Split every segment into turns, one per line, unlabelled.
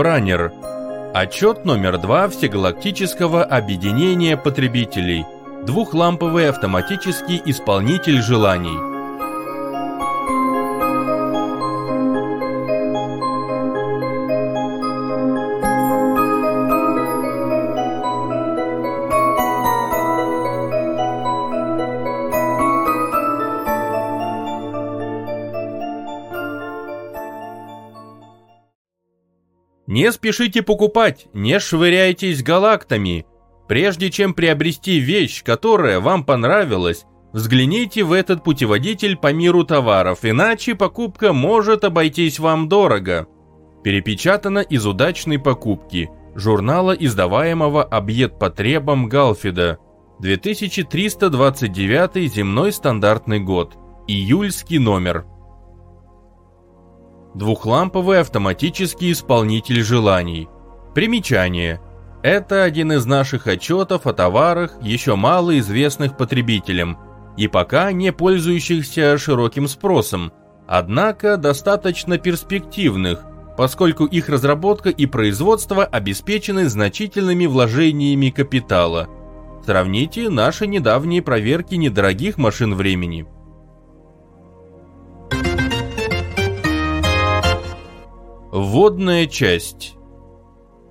Браннер. Отчет номер два Всегалактического объединения потребителей. Двухламповый автоматический исполнитель желаний. Не спешите покупать, не швыряйтесь галактами. Прежде чем приобрести вещь, которая вам понравилась, взгляните в этот путеводитель по миру товаров, иначе покупка может обойтись вам дорого. Перепечатано из удачной покупки журнала, издаваемого объект по требам Галфида. 2329 земной стандартный год. Июльский номер. Двухламповый автоматический исполнитель желаний. Примечание. Это один из наших отчетов о товарах, еще мало известных потребителям, и пока не пользующихся широким спросом, однако достаточно перспективных, поскольку их разработка и производство обеспечены значительными вложениями капитала. Сравните наши недавние проверки недорогих машин времени – Вводная часть.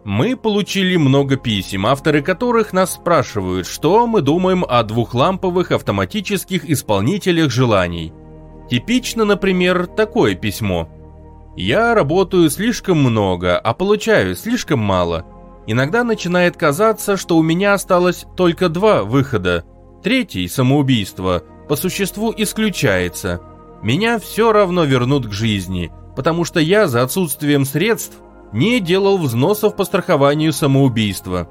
Мы получили много писем, авторы которых нас спрашивают, что мы думаем о двухламповых автоматических исполнителях желаний. Типично, например, такое письмо. «Я работаю слишком много, а получаю слишком мало. Иногда начинает казаться, что у меня осталось только два выхода. Третий, самоубийство, по существу исключается. Меня все равно вернут к жизни, потому что я за отсутствием средств не делал взносов по страхованию самоубийства.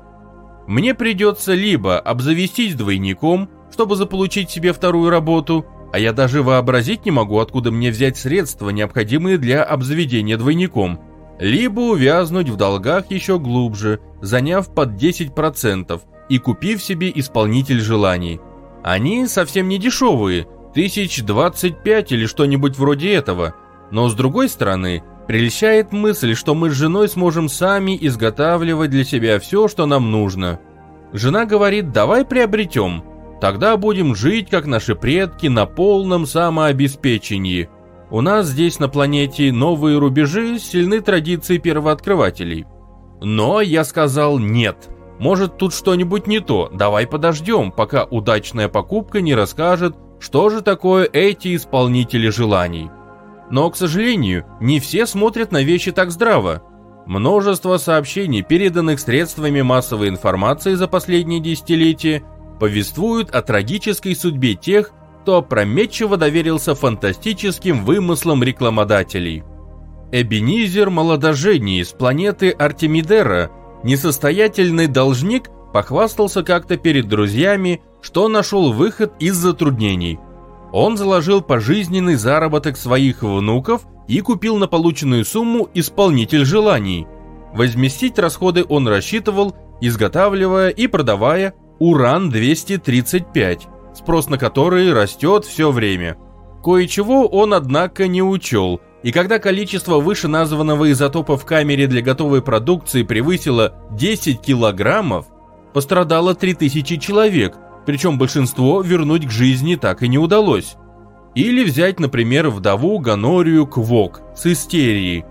Мне придется либо обзавестись двойником, чтобы заполучить себе вторую работу, а я даже вообразить не могу, откуда мне взять средства, необходимые для обзаведения двойником, либо увязнуть в долгах еще глубже, заняв под 10% и купив себе исполнитель желаний. Они совсем не дешевые, тысяч 25 или что-нибудь вроде этого – но с другой стороны, прельщает мысль, что мы с женой сможем сами изготавливать для себя все, что нам нужно. Жена говорит, давай приобретем, тогда будем жить, как наши предки, на полном самообеспечении. У нас здесь на планете новые рубежи, сильны традиции первооткрывателей. Но я сказал нет. Может тут что-нибудь не то, давай подождем, пока удачная покупка не расскажет, что же такое эти исполнители желаний. Но, к сожалению, не все смотрят на вещи так здраво. Множество сообщений, переданных средствами массовой информации за последние десятилетия, повествуют о трагической судьбе тех, кто опрометчиво доверился фантастическим вымыслам рекламодателей. Эбенизер Молодожений из планеты Артемидера, несостоятельный должник, похвастался как-то перед друзьями, что нашел выход из затруднений – он заложил пожизненный заработок своих внуков и купил на полученную сумму исполнитель желаний. Возместить расходы он рассчитывал, изготавливая и продавая уран-235, спрос на который растет все время. Кое-чего он, однако, не учел, и когда количество вышеназванного изотопа в камере для готовой продукции превысило 10 килограммов, пострадало 3000 человек – причем большинство вернуть к жизни так и не удалось. Или взять, например, вдову Гонорию Квок с истерией.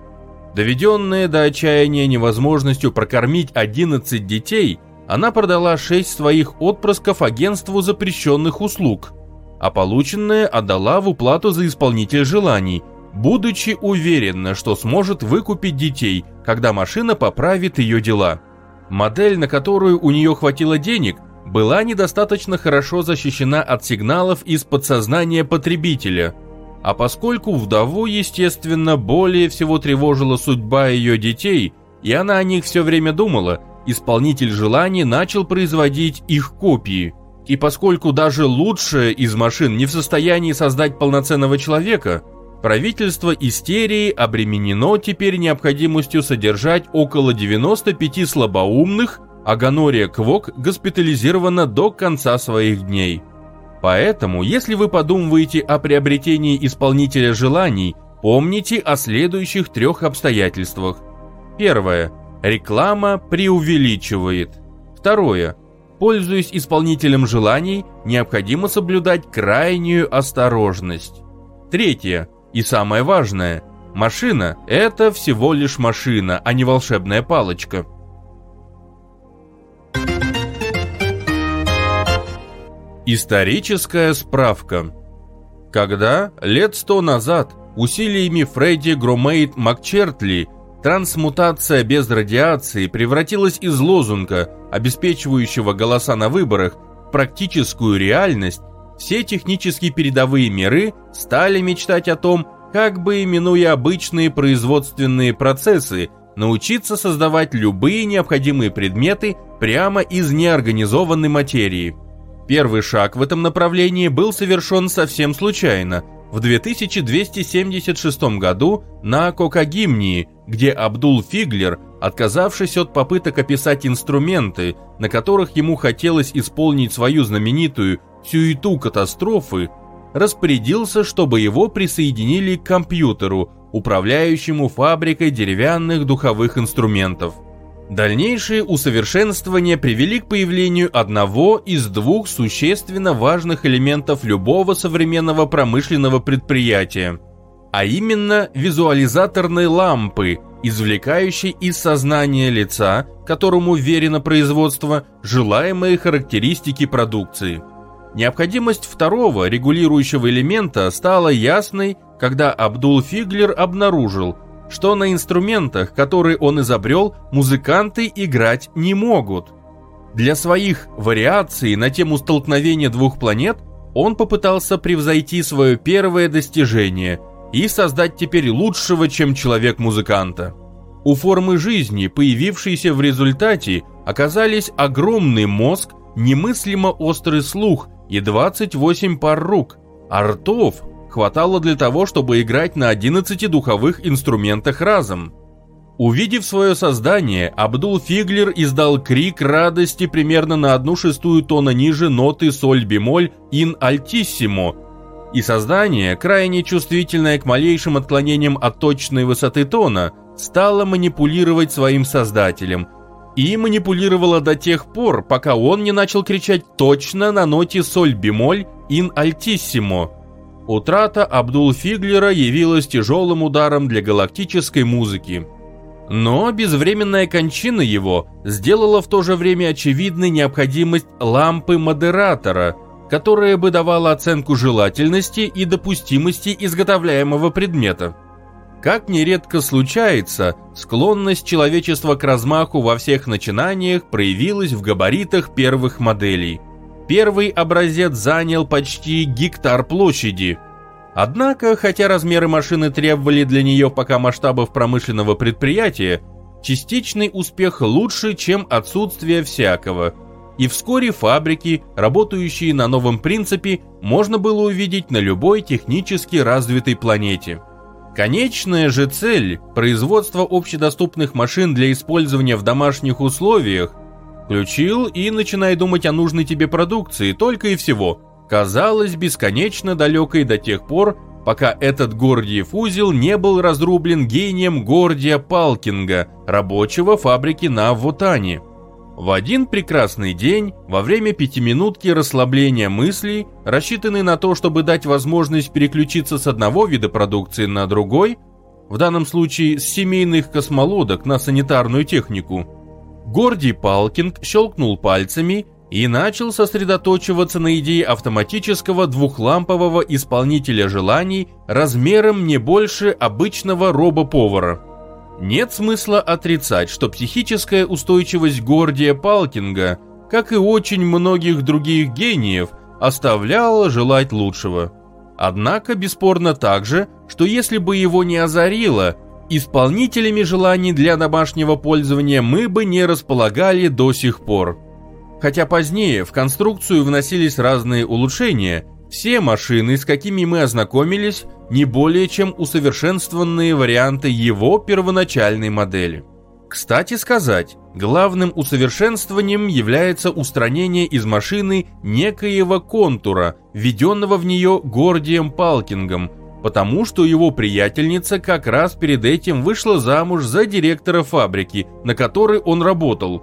Доведенная до отчаяния невозможностью прокормить 11 детей, она продала 6 своих отпрысков агентству запрещенных услуг, а полученное отдала в уплату за исполнитель желаний, будучи уверена, что сможет выкупить детей, когда машина поправит ее дела. Модель, на которую у нее хватило денег, была недостаточно хорошо защищена от сигналов из подсознания потребителя, а поскольку вдову, естественно, более всего тревожила судьба ее детей, и она о них все время думала, исполнитель желаний начал производить их копии. И поскольку даже лучшая из машин не в состоянии создать полноценного человека, правительство истерии обременено теперь необходимостью содержать около 95 слабоумных а гонория Квок госпитализирована до конца своих дней. Поэтому, если вы подумываете о приобретении исполнителя желаний, помните о следующих трех обстоятельствах. Первое. Реклама преувеличивает. Второе. Пользуясь исполнителем желаний, необходимо соблюдать крайнюю осторожность. Третье. И самое важное. Машина – это всего лишь машина, а не волшебная палочка. Историческая справка. Когда лет сто назад усилиями Фредди Громейт Макчертли трансмутация без радиации превратилась из лозунга, обеспечивающего голоса на выборах, в практическую реальность, все технически передовые миры стали мечтать о том, как бы минуя обычные производственные процессы, научиться создавать любые необходимые предметы прямо из неорганизованной материи – Первый шаг в этом направлении был совершен совсем случайно, в 2276 году на Кокагимнии, где Абдул Фиглер, отказавшись от попыток описать инструменты, на которых ему хотелось исполнить свою знаменитую «сюиту катастрофы», распорядился, чтобы его присоединили к компьютеру, управляющему фабрикой деревянных духовых инструментов – Дальнейшие усовершенствования привели к появлению одного из двух существенно важных элементов любого современного промышленного предприятия, а именно визуализаторной лампы, извлекающей из сознания лица, которому верено производство, желаемые характеристики продукции. Необходимость второго регулирующего элемента стала ясной, когда Абдул Фиглер обнаружил – что на инструментах, которые он изобрел, музыканты играть не могут. Для своих вариаций на тему столкновения двух планет он попытался превзойти свое первое достижение и создать теперь лучшего, чем человек-музыканта. У формы жизни, появившейся в результате, оказались огромный мозг, немыслимо острый слух и 28 пар рук, а ртов хватало для того, чтобы играть на 11 духовых инструментах разом. Увидев свое создание, Абдул Фиглер издал крик радости примерно на одну шестую тона ниже ноты соль-бемоль ин альтиссимо, и создание, крайне чувствительное к малейшим отклонениям от точной высоты тона, стало манипулировать своим создателем и манипулировало до тех пор, пока он не начал кричать точно на ноте соль-бемоль ин альтиссимо. Утрата Абдул-Фиглера явилась тяжелым ударом для галактической музыки. Но безвременная кончина его сделала в то же время очевидной необходимость лампы модератора, которая бы давала оценку желательности и допустимости изготовляемого предмета. Как нередко случается, склонность человечества к размаху во всех начинаниях проявилась в габаритах первых моделей – Первый образец занял почти гектар площади. Однако, хотя размеры машины требовали для нее пока масштабов промышленного предприятия, частичный успех лучше, чем отсутствие всякого. И вскоре фабрики, работающие на новом принципе, можно было увидеть на любой технически развитой планете. Конечная же цель – производство общедоступных машин для использования в домашних условиях – Включил и начинай думать о нужной тебе продукции только и всего. Казалось бесконечно далекой до тех пор, пока этот Гордиев узел не был разрублен гением Гордия Палкинга, рабочего фабрики на Вутане. В один прекрасный день, во время пятиминутки расслабления мыслей, рассчитанной на то, чтобы дать возможность переключиться с одного вида продукции на другой, в данном случае с семейных космолодок на санитарную технику – Гордий Палкинг щелкнул пальцами и начал сосредоточиваться на идее автоматического двухлампового исполнителя желаний размером не больше обычного робо-повара. Нет смысла отрицать, что психическая устойчивость Гордия Палкинга, как и очень многих других гениев, оставляла желать лучшего. Однако бесспорно также, что если бы его не озарило – Исполнителями желаний для домашнего пользования мы бы не располагали до сих пор. Хотя позднее в конструкцию вносились разные улучшения, все машины, с какими мы ознакомились, не более чем усовершенствованные варианты его первоначальной модели. Кстати сказать, главным усовершенствованием является устранение из машины некоего контура, введенного в нее Гордием Палкингом, потому что его приятельница как раз перед этим вышла замуж за директора фабрики, на которой он работал.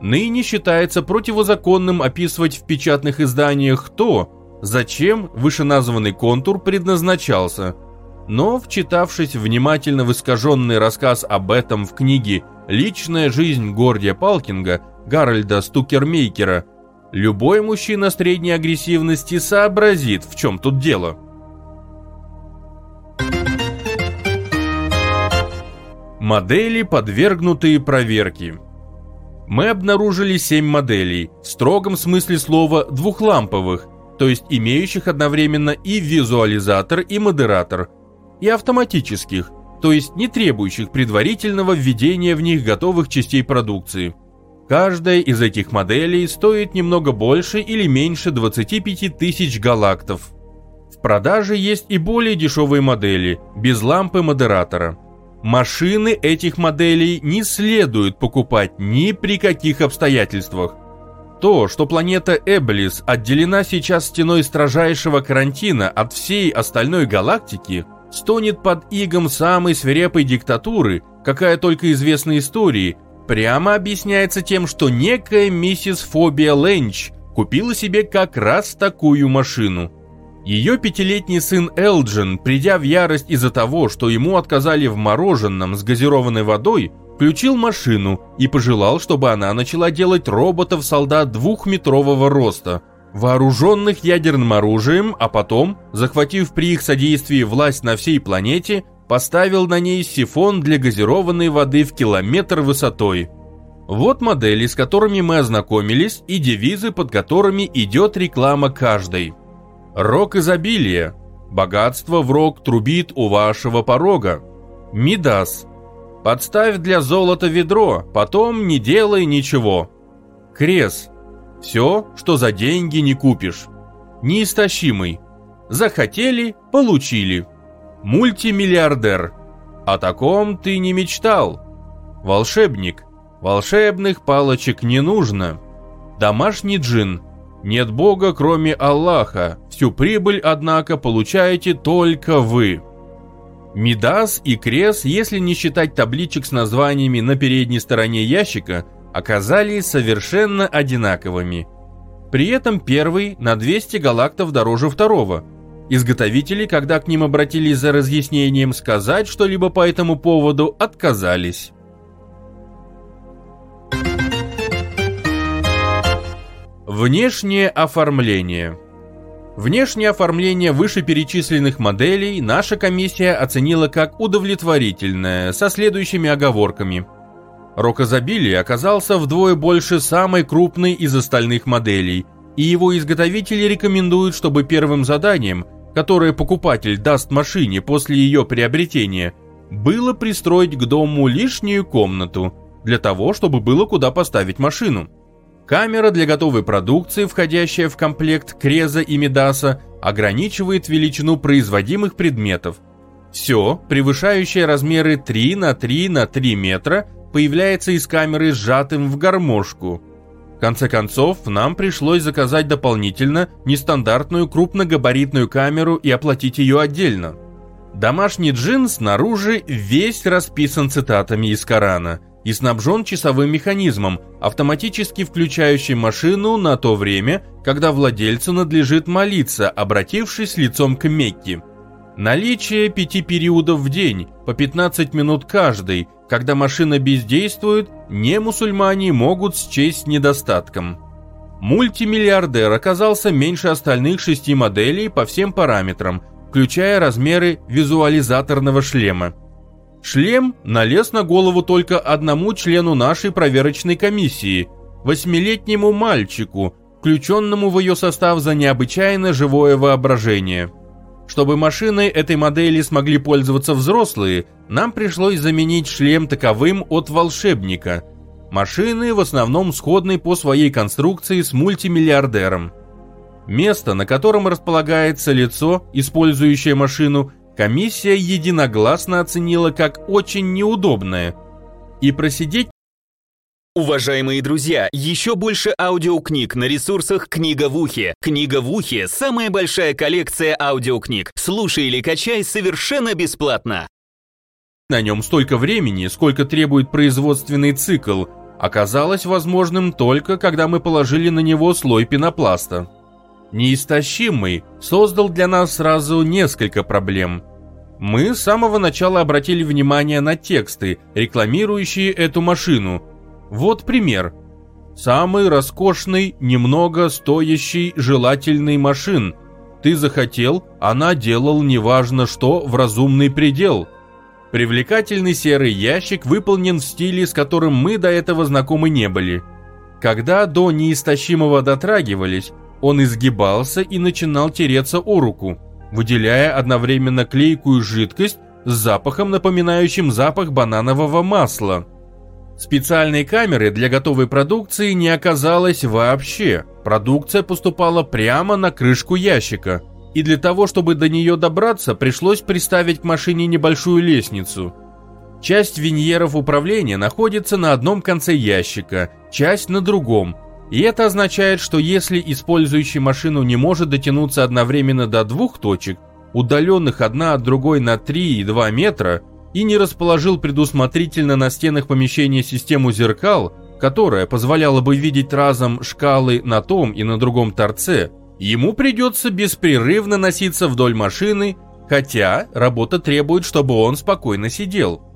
Ныне считается противозаконным описывать в печатных изданиях то, зачем вышеназванный контур предназначался. Но, вчитавшись внимательно в искаженный рассказ об этом в книге «Личная жизнь Гордия Палкинга» Гарольда Стукермейкера, любой мужчина средней агрессивности сообразит, в чем тут дело. Модели, подвергнутые проверке. Мы обнаружили 7 моделей, в строгом смысле слова двухламповых, то есть имеющих одновременно и визуализатор, и модератор, и автоматических, то есть не требующих предварительного введения в них готовых частей продукции. Каждая из этих моделей стоит немного больше или меньше 25 тысяч галактов. В продаже есть и более дешевые модели, без лампы модератора – Машины этих моделей не следует покупать ни при каких обстоятельствах. То, что планета Эблис отделена сейчас стеной строжайшего карантина от всей остальной галактики, стонет под игом самой свирепой диктатуры, какая только известна истории, прямо объясняется тем, что некая миссис Фобия Лэнч купила себе как раз такую машину – ее пятилетний сын Элджин, придя в ярость из-за того, что ему отказали в мороженом с газированной водой, включил машину и пожелал, чтобы она начала делать роботов-солдат двухметрового роста, вооруженных ядерным оружием, а потом, захватив при их содействии власть на всей планете, поставил на ней сифон для газированной воды в километр высотой. Вот модели, с которыми мы ознакомились, и девизы, под которыми идет реклама каждой – Рог изобилия. Богатство в рог трубит у вашего порога. Мидас. Подставь для золота ведро, потом не делай ничего. Крес. Все, что за деньги не купишь. Неистощимый. Захотели – получили. Мультимиллиардер. О таком ты не мечтал. Волшебник. Волшебных палочек не нужно. Домашний джин – нет Бога, кроме Аллаха. Всю прибыль, однако, получаете только вы. Мидас и Крес, если не считать табличек с названиями на передней стороне ящика, оказались совершенно одинаковыми. При этом первый на 200 галактов дороже второго. Изготовители, когда к ним обратились за разъяснением сказать что-либо по этому поводу, отказались. Внешнее оформление. Внешнее оформление вышеперечисленных моделей наша комиссия оценила как удовлетворительное, со следующими оговорками. Рокозабилий оказался вдвое больше самой крупной из остальных моделей, и его изготовители рекомендуют, чтобы первым заданием, которое покупатель даст машине после ее приобретения, было пристроить к дому лишнюю комнату, для того, чтобы было куда поставить машину. Камера для готовой продукции, входящая в комплект Креза и Медаса, ограничивает величину производимых предметов. Все, превышающее размеры 3 на 3 на 3 метра, появляется из камеры сжатым в гармошку. В конце концов, нам пришлось заказать дополнительно нестандартную крупногабаритную камеру и оплатить ее отдельно. Домашний джин снаружи весь расписан цитатами из Корана – и снабжен часовым механизмом, автоматически включающим машину на то время, когда владельцу надлежит молиться, обратившись лицом к Мекке. Наличие пяти периодов в день, по 15 минут каждый, когда машина бездействует, не мусульмане могут счесть недостатком. Мультимиллиардер оказался меньше остальных шести моделей по всем параметрам, включая размеры визуализаторного шлема. Шлем налез на голову только одному члену нашей проверочной комиссии, восьмилетнему мальчику, включенному в ее состав за необычайно живое воображение. Чтобы машиной этой модели смогли пользоваться взрослые, нам пришлось заменить шлем таковым от волшебника. Машины в основном сходны по своей конструкции с мультимиллиардером. Место, на котором располагается лицо, использующее машину – комиссия единогласно оценила как очень неудобное. И просидеть...
Уважаемые друзья, еще больше аудиокниг на ресурсах «Книга в ухе». «Книга в ухе» — самая большая коллекция аудиокниг. Слушай или качай совершенно бесплатно.
На нем столько времени, сколько требует производственный цикл, оказалось возможным только, когда мы положили на него слой пенопласта неистощимый, создал для нас сразу несколько проблем. Мы с самого начала обратили внимание на тексты, рекламирующие эту машину. Вот пример. Самый роскошный, немного стоящий, желательный машин. Ты захотел, она делал неважно что в разумный предел. Привлекательный серый ящик выполнен в стиле, с которым мы до этого знакомы не были. Когда до неистощимого дотрагивались, он изгибался и начинал тереться о руку, выделяя одновременно клейкую жидкость с запахом, напоминающим запах бананового масла. Специальной камеры для готовой продукции не оказалось вообще. Продукция поступала прямо на крышку ящика. И для того, чтобы до нее добраться, пришлось приставить к машине небольшую лестницу. Часть виньеров управления находится на одном конце ящика, часть на другом, и это означает, что если использующий машину не может дотянуться одновременно до двух точек, удаленных одна от другой на 3 и 2 метра, и не расположил предусмотрительно на стенах помещения систему зеркал, которая позволяла бы видеть разом шкалы на том и на другом торце, ему придется беспрерывно носиться вдоль машины, хотя работа требует, чтобы он спокойно сидел –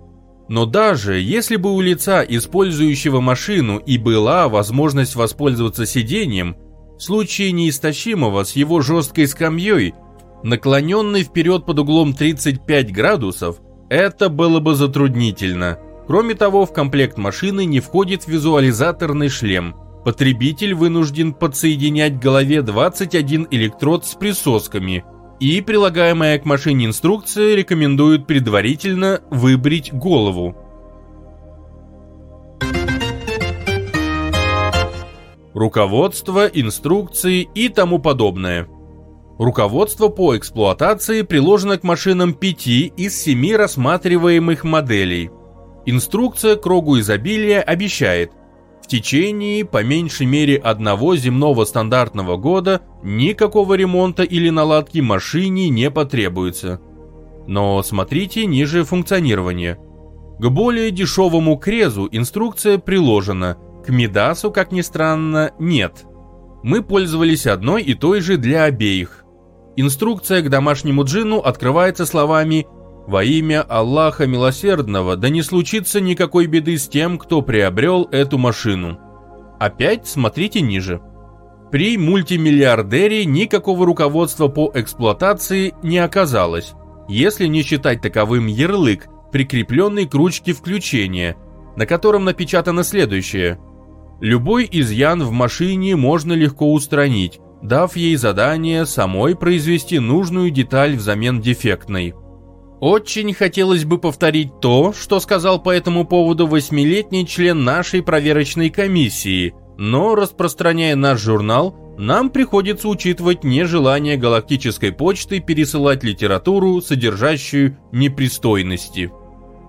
но даже если бы у лица, использующего машину, и была возможность воспользоваться сиденьем, в случае неистощимого с его жесткой скамьей, наклоненный вперед под углом 35 градусов, это было бы затруднительно. Кроме того, в комплект машины не входит визуализаторный шлем. Потребитель вынужден подсоединять к голове 21 электрод с присосками – и прилагаемая к машине инструкция рекомендует предварительно выбрить голову. Руководство, инструкции и тому подобное. Руководство по эксплуатации приложено к машинам 5 из 7 рассматриваемых моделей. Инструкция кругу изобилия обещает течение по меньшей мере одного земного стандартного года никакого ремонта или наладки машине не потребуется. Но смотрите ниже функционирование. К более дешевому крезу инструкция приложена, к Мидасу, как ни странно, нет. Мы пользовались одной и той же для обеих. Инструкция к домашнему джину открывается словами «Инструкция» Во имя Аллаха Милосердного, да не случится никакой беды с тем, кто приобрел эту машину. Опять смотрите ниже. При мультимиллиардере никакого руководства по эксплуатации не оказалось, если не считать таковым ярлык, прикрепленный к ручке включения, на котором напечатано следующее. Любой изъян в машине можно легко устранить, дав ей задание самой произвести нужную деталь взамен дефектной. Очень хотелось бы повторить то, что сказал по этому поводу восьмилетний член нашей проверочной комиссии, но распространяя наш журнал, нам приходится учитывать нежелание галактической почты пересылать литературу, содержащую непристойности.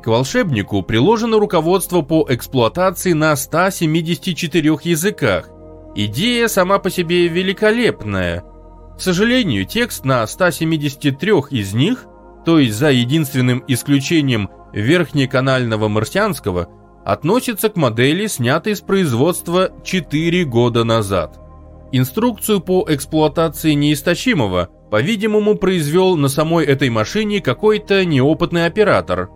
К волшебнику приложено руководство по эксплуатации на 174 языках. Идея сама по себе великолепная. К сожалению, текст на 173 из них то есть за единственным исключением верхнеканального марсианского, относится к модели, снятой с производства 4 года назад. Инструкцию по эксплуатации неистощимого, по-видимому, произвел на самой этой машине какой-то неопытный оператор.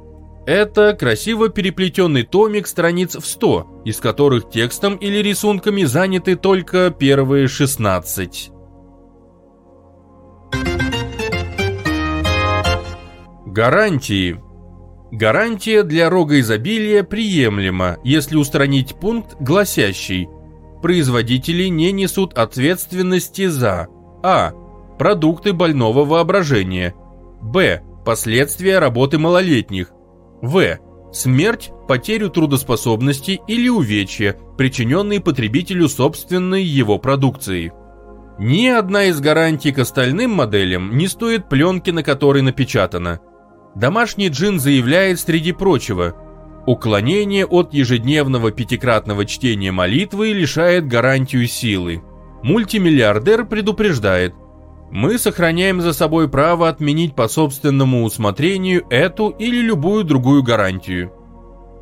Это красиво переплетенный томик страниц в 100, из которых текстом или рисунками заняты только первые 16. Гарантии. Гарантия для рога изобилия приемлема, если устранить пункт, гласящий «Производители не несут ответственности за а. Продукты больного воображения б. Последствия работы малолетних в. Смерть, потерю трудоспособности или увечья, причиненные потребителю собственной его продукции. Ни одна из гарантий к остальным моделям не стоит пленки, на которой напечатано – домашний джин заявляет среди прочего, уклонение от ежедневного пятикратного чтения молитвы лишает гарантию силы. Мультимиллиардер предупреждает, мы сохраняем за собой право отменить по собственному усмотрению эту или любую другую гарантию.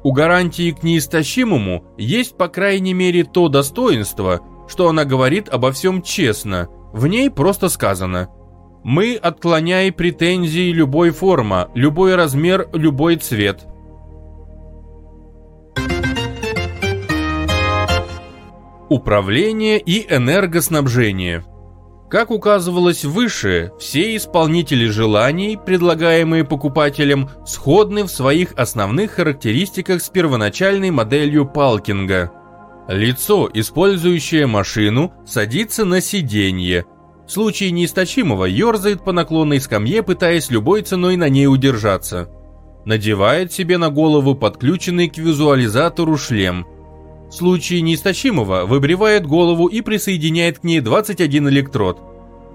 У гарантии к неистощимому есть по крайней мере то достоинство, что она говорит обо всем честно, в ней просто сказано – мы отклоняем претензии любой формы, любой размер, любой цвет. Управление и энергоснабжение. Как указывалось выше, все исполнители желаний, предлагаемые покупателям, сходны в своих основных характеристиках с первоначальной моделью Палкинга. Лицо, использующее машину, садится на сиденье – в случае неисточимого ерзает по наклонной скамье, пытаясь любой ценой на ней удержаться. Надевает себе на голову подключенный к визуализатору шлем. В случае неисточимого выбривает голову и присоединяет к ней 21 электрод.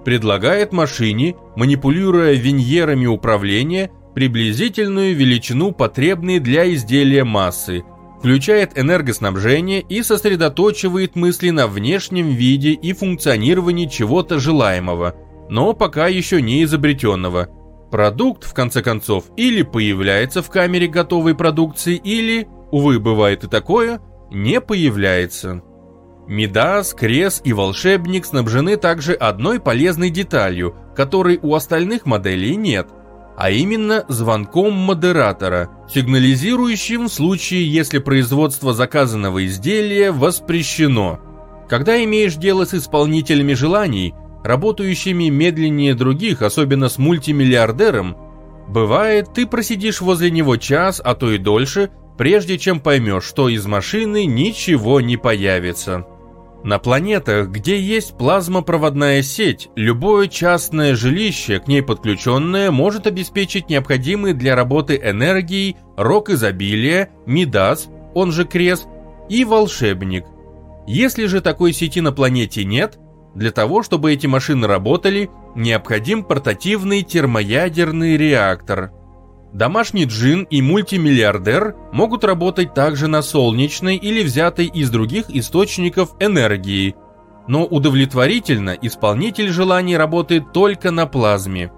Предлагает машине, манипулируя виньерами управления, приблизительную величину потребной для изделия массы – включает энергоснабжение и сосредоточивает мысли на внешнем виде и функционировании чего-то желаемого, но пока еще не изобретенного. Продукт, в конце концов, или появляется в камере готовой продукции, или, увы, бывает и такое, не появляется. Медас, Крес и Волшебник снабжены также одной полезной деталью, которой у остальных моделей нет а именно звонком модератора, сигнализирующим в случае, если производство заказанного изделия воспрещено. Когда имеешь дело с исполнителями желаний, работающими медленнее других, особенно с мультимиллиардером, бывает, ты просидишь возле него час, а то и дольше, прежде чем поймешь, что из машины ничего не появится. На планетах, где есть плазмопроводная сеть, любое частное жилище, к ней подключенное, может обеспечить необходимые для работы энергии рок изобилия, Мидас, он же Крест и волшебник. Если же такой сети на планете нет, для того, чтобы эти машины работали, необходим портативный термоядерный реактор – Домашний джин и мультимиллиардер могут работать также на солнечной или взятой из других источников энергии, но удовлетворительно исполнитель желаний работает только на плазме.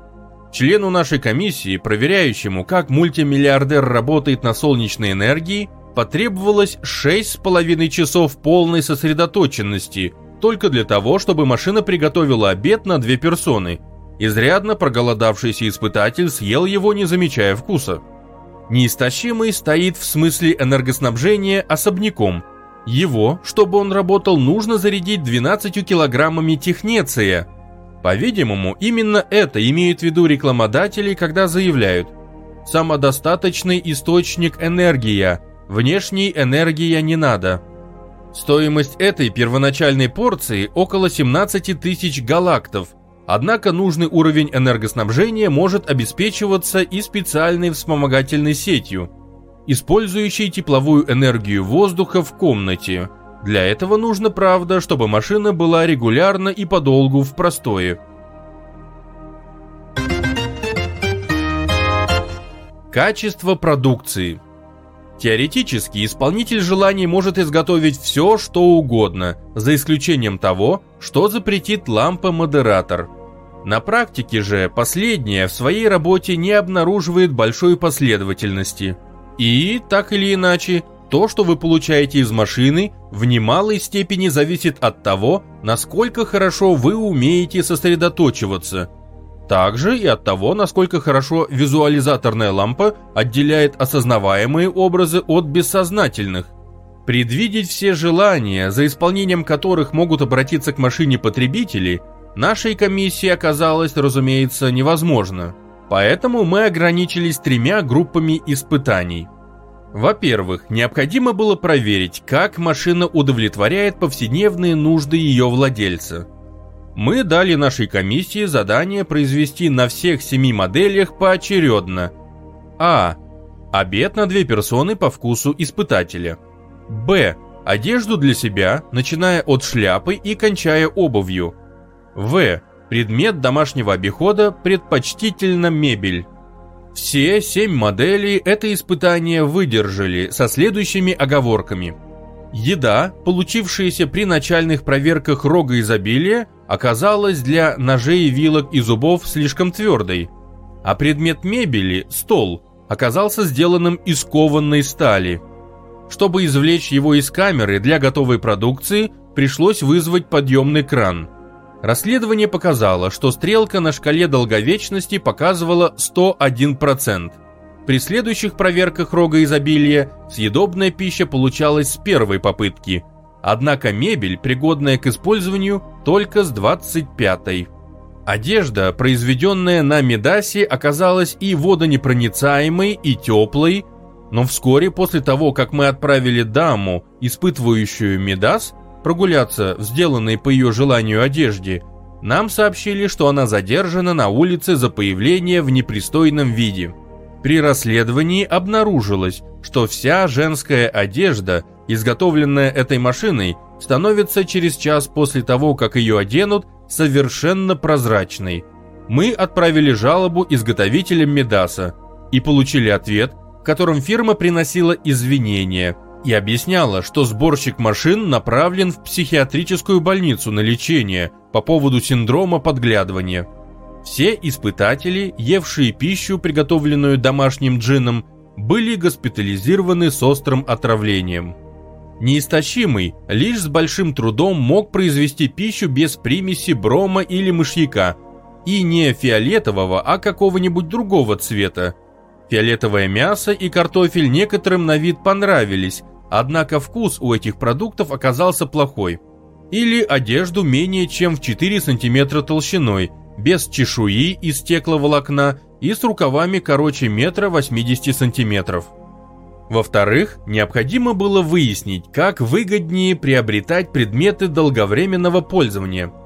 Члену нашей комиссии, проверяющему, как мультимиллиардер работает на солнечной энергии, потребовалось 6,5 часов полной сосредоточенности, только для того, чтобы машина приготовила обед на две персоны – Изрядно проголодавшийся испытатель съел его, не замечая вкуса. Неистощимый стоит в смысле энергоснабжения особняком. Его, чтобы он работал, нужно зарядить 12 килограммами технеция. По-видимому, именно это имеют в виду рекламодатели, когда заявляют «самодостаточный источник энергия, внешней энергия не надо». Стоимость этой первоначальной порции около 17 тысяч галактов – Однако нужный уровень энергоснабжения может обеспечиваться и специальной вспомогательной сетью, использующей тепловую энергию воздуха в комнате. Для этого нужно, правда, чтобы машина была регулярно и подолгу в простое. Качество продукции Теоретически исполнитель желаний может изготовить все, что угодно, за исключением того, что запретит лампа-модератор. На практике же последняя в своей работе не обнаруживает большой последовательности. И, так или иначе, то, что вы получаете из машины, в немалой степени зависит от того, насколько хорошо вы умеете сосредоточиваться. Также и от того, насколько хорошо визуализаторная лампа отделяет осознаваемые образы от бессознательных. Предвидеть все желания, за исполнением которых могут обратиться к машине потребители – нашей комиссии оказалось, разумеется, невозможно, поэтому мы ограничились тремя группами испытаний. Во-первых, необходимо было проверить, как машина удовлетворяет повседневные нужды ее владельца. Мы дали нашей комиссии задание произвести на всех семи моделях поочередно А. Обед на две персоны по вкусу испытателя Б одежду для себя, начиная от шляпы и кончая обувью. В. Предмет домашнего обихода, предпочтительно мебель. Все семь моделей это испытание выдержали со следующими оговорками. Еда, получившаяся при начальных проверках рога изобилия, оказалась для ножей, вилок и зубов слишком твердой, а предмет мебели, стол, оказался сделанным из кованной стали. Чтобы извлечь его из камеры для готовой продукции, пришлось вызвать подъемный кран – Расследование показало, что стрелка на шкале долговечности показывала 101%. При следующих проверках рога изобилия съедобная пища получалась с первой попытки, однако мебель, пригодная к использованию, только с 25-й. Одежда, произведенная на Медасе, оказалась и водонепроницаемой, и теплой, но вскоре после того, как мы отправили даму, испытывающую Медас, прогуляться в сделанной по ее желанию одежде, нам сообщили, что она задержана на улице за появление в непристойном виде. При расследовании обнаружилось, что вся женская одежда, изготовленная этой машиной, становится через час после того, как ее оденут, совершенно прозрачной. Мы отправили жалобу изготовителям Медаса и получили ответ, в котором фирма приносила извинения – и объясняла, что сборщик машин направлен в психиатрическую больницу на лечение по поводу синдрома подглядывания. Все испытатели, евшие пищу, приготовленную домашним джином, были госпитализированы с острым отравлением. Неистощимый лишь с большим трудом мог произвести пищу без примеси брома или мышьяка, и не фиолетового, а какого-нибудь другого цвета, Фиолетовое мясо и картофель некоторым на вид понравились, однако вкус у этих продуктов оказался плохой. Или одежду менее чем в 4 см толщиной, без чешуи из стекловолокна и с рукавами короче метра 80 см. Во-вторых, необходимо было выяснить, как выгоднее приобретать предметы долговременного пользования –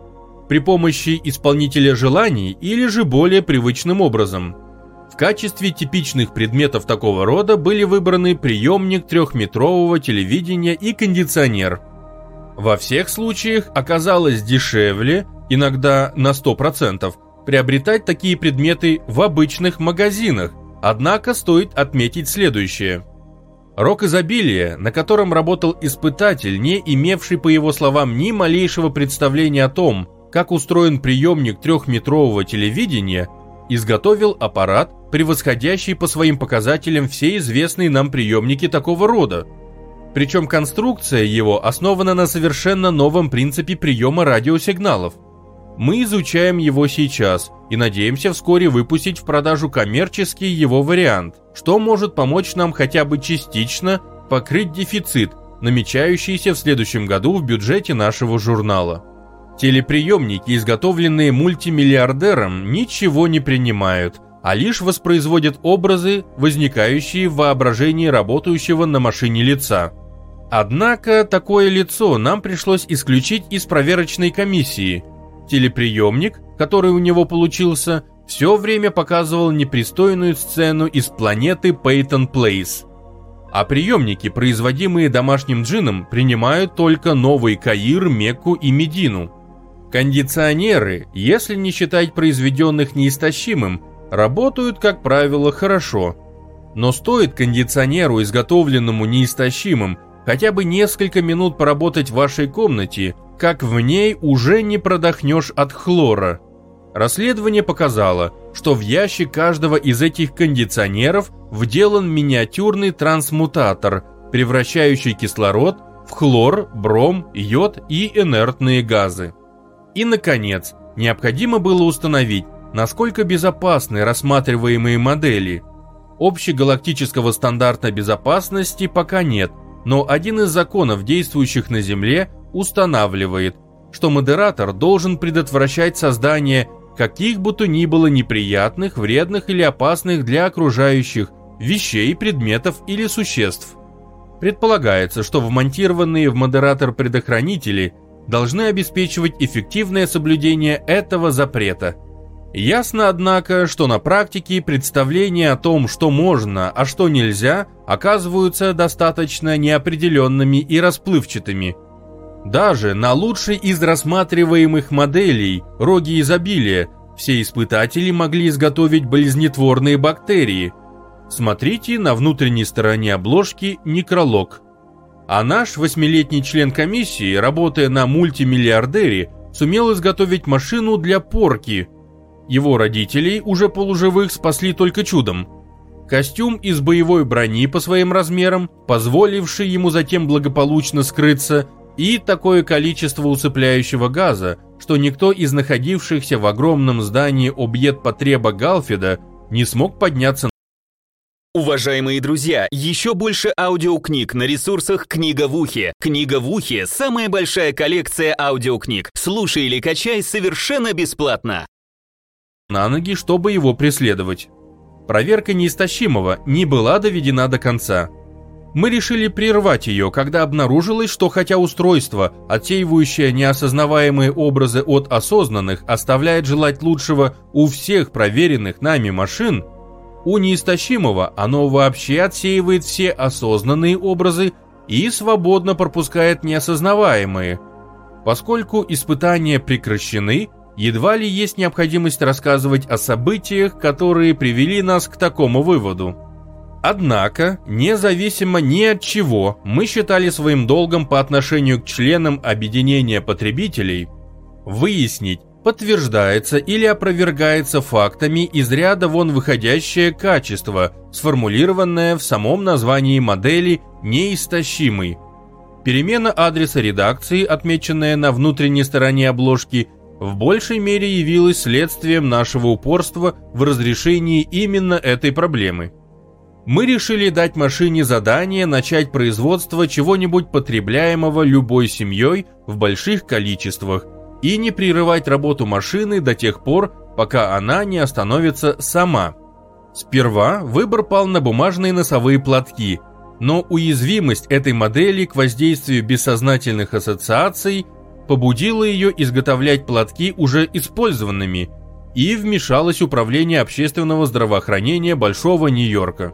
при помощи исполнителя желаний или же более привычным образом – в качестве типичных предметов такого рода были выбраны приемник трехметрового телевидения и кондиционер. Во всех случаях оказалось дешевле, иногда на 100%, приобретать такие предметы в обычных магазинах, однако стоит отметить следующее. Рок изобилия, на котором работал испытатель, не имевший, по его словам, ни малейшего представления о том, как устроен приемник трехметрового телевидения – изготовил аппарат, превосходящий по своим показателям все известные нам приемники такого рода. Причем конструкция его основана на совершенно новом принципе приема радиосигналов. Мы изучаем его сейчас и надеемся вскоре выпустить в продажу коммерческий его вариант, что может помочь нам хотя бы частично покрыть дефицит, намечающийся в следующем году в бюджете нашего журнала. Телеприемники, изготовленные мультимиллиардером, ничего не принимают, а лишь воспроизводят образы, возникающие в воображении работающего на машине лица. Однако такое лицо нам пришлось исключить из проверочной комиссии. Телеприемник, который у него получился, все время показывал непристойную сцену из планеты Пейтон Плейс. А приемники, производимые домашним джином, принимают только Новый Каир, Мекку и Медину – Кондиционеры, если не считать произведенных неистощимым, работают, как правило, хорошо. Но стоит кондиционеру, изготовленному неистощимым, хотя бы несколько минут поработать в вашей комнате, как в ней уже не продохнешь от хлора. Расследование показало, что в ящик каждого из этих кондиционеров вделан миниатюрный трансмутатор, превращающий кислород в хлор, бром, йод и инертные газы. И, наконец, необходимо было установить, насколько безопасны рассматриваемые модели. Общегалактического стандарта безопасности пока нет, но один из законов, действующих на Земле, устанавливает, что модератор должен предотвращать создание каких бы то ни было неприятных, вредных или опасных для окружающих вещей, предметов или существ. Предполагается, что вмонтированные в модератор предохранители должны обеспечивать эффективное соблюдение этого запрета. Ясно, однако, что на практике представления о том, что можно, а что нельзя, оказываются достаточно неопределенными и расплывчатыми. Даже на лучшей из рассматриваемых моделей роги изобилия все испытатели могли изготовить болезнетворные бактерии. Смотрите на внутренней стороне обложки «Некролог». А наш восьмилетний член комиссии, работая на мультимиллиардере, сумел изготовить машину для порки. Его родителей, уже полуживых, спасли только чудом. Костюм из боевой брони по своим размерам, позволивший ему затем благополучно скрыться, и такое количество усыпляющего газа, что никто из находившихся в огромном здании объект потреба Галфеда не смог подняться
Уважаемые друзья, еще больше аудиокниг на ресурсах «Книга в ухе». «Книга в ухе» — самая большая коллекция аудиокниг. Слушай или качай совершенно бесплатно.
На ноги, чтобы его преследовать. Проверка неистощимого не была доведена до конца. Мы решили прервать ее, когда обнаружилось, что хотя устройство, отсеивающее неосознаваемые образы от осознанных, оставляет желать лучшего у всех проверенных нами машин — у неистощимого оно вообще отсеивает все осознанные образы и свободно пропускает неосознаваемые. Поскольку испытания прекращены, едва ли есть необходимость рассказывать о событиях, которые привели нас к такому выводу. Однако, независимо ни от чего, мы считали своим долгом по отношению к членам объединения потребителей выяснить, подтверждается или опровергается фактами из ряда вон выходящее качество, сформулированное в самом названии модели «неистощимый». Перемена адреса редакции, отмеченная на внутренней стороне обложки, в большей мере явилась следствием нашего упорства в разрешении именно этой проблемы. Мы решили дать машине задание начать производство чего-нибудь потребляемого любой семьей в больших количествах, и не прерывать работу машины до тех пор, пока она не остановится сама. Сперва выбор пал на бумажные носовые платки, но уязвимость этой модели к воздействию бессознательных ассоциаций побудила ее изготовлять платки уже использованными и вмешалось управление общественного здравоохранения Большого Нью-Йорка.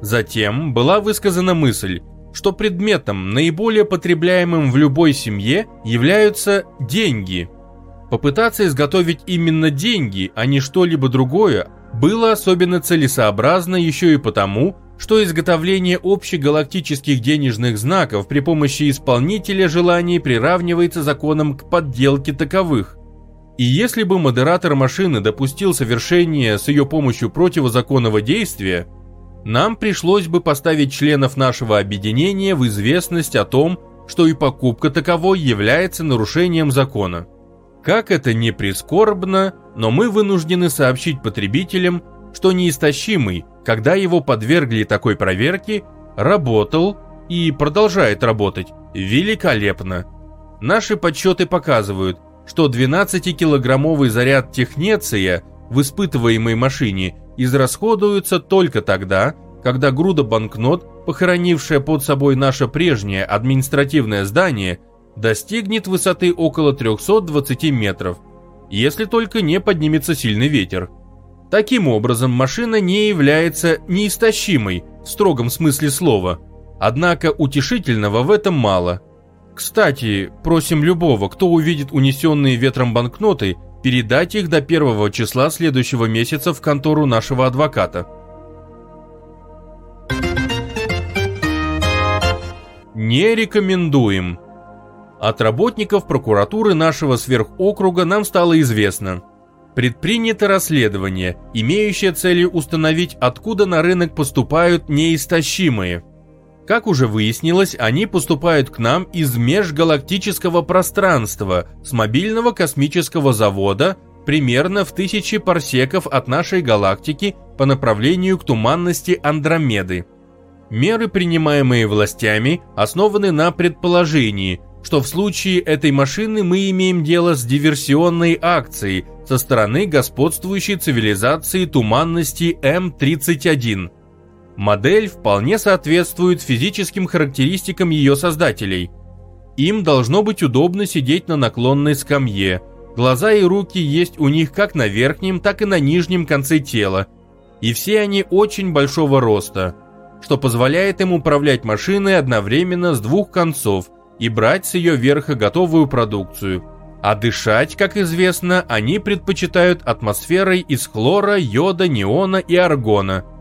Затем была высказана мысль – что предметом, наиболее потребляемым в любой семье, являются деньги. Попытаться изготовить именно деньги, а не что-либо другое, было особенно целесообразно еще и потому, что изготовление общегалактических денежных знаков при помощи исполнителя желаний приравнивается законом к подделке таковых. И если бы модератор машины допустил совершение с ее помощью противозаконного действия, нам пришлось бы поставить членов нашего объединения в известность о том, что и покупка таковой является нарушением закона. Как это не прискорбно, но мы вынуждены сообщить потребителям, что неистощимый, когда его подвергли такой проверке, работал и продолжает работать великолепно. Наши подсчеты показывают, что 12-килограммовый заряд технеция – в испытываемой машине израсходуются только тогда, когда груда банкнот, похоронившая под собой наше прежнее административное здание, достигнет высоты около 320 метров, если только не поднимется сильный ветер. Таким образом, машина не является неистощимой в строгом смысле слова, однако утешительного в этом мало. Кстати, просим любого, кто увидит унесенные ветром банкноты, передать их до первого числа следующего месяца в контору нашего адвоката. Не рекомендуем. От работников прокуратуры нашего сверхокруга нам стало известно. Предпринято расследование, имеющее целью установить, откуда на рынок поступают неистощимые – как уже выяснилось, они поступают к нам из межгалактического пространства с мобильного космического завода примерно в тысячи парсеков от нашей галактики по направлению к туманности Андромеды. Меры, принимаемые властями, основаны на предположении, что в случае этой машины мы имеем дело с диверсионной акцией со стороны господствующей цивилизации туманности М-31 – Модель вполне соответствует физическим характеристикам ее создателей. Им должно быть удобно сидеть на наклонной скамье. Глаза и руки есть у них как на верхнем, так и на нижнем конце тела. И все они очень большого роста, что позволяет им управлять машиной одновременно с двух концов и брать с ее верха готовую продукцию. А дышать, как известно, они предпочитают атмосферой из хлора, йода, неона и аргона –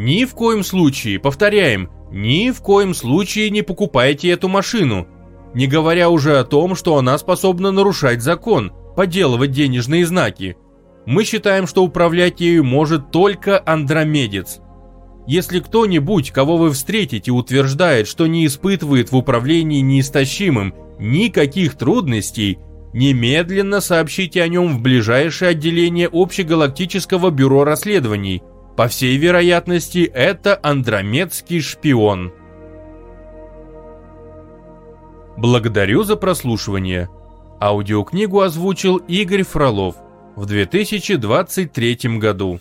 ни в коем случае, повторяем, ни в коем случае не покупайте эту машину. Не говоря уже о том, что она способна нарушать закон, подделывать денежные знаки. Мы считаем, что управлять ею может только андромедец. Если кто-нибудь, кого вы встретите, утверждает, что не испытывает в управлении неистощимым никаких трудностей, немедленно сообщите о нем в ближайшее отделение Общегалактического бюро расследований. По всей вероятности, это андромедский шпион. Благодарю за прослушивание. Аудиокнигу озвучил Игорь Фролов в 2023 году.